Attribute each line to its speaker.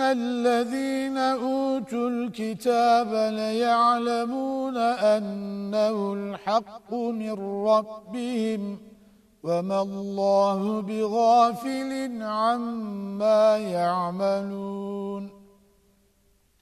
Speaker 1: الَّذِينَ أُوتُوا الْكِتَابَ لَيَعْلَمُونَ أَنَّهُ الْحَقُّ مِنْ رَبِّهِمْ وَمَا اللَّهُ بِغَافِلٍ عَمَّا يَعْمَلُونَ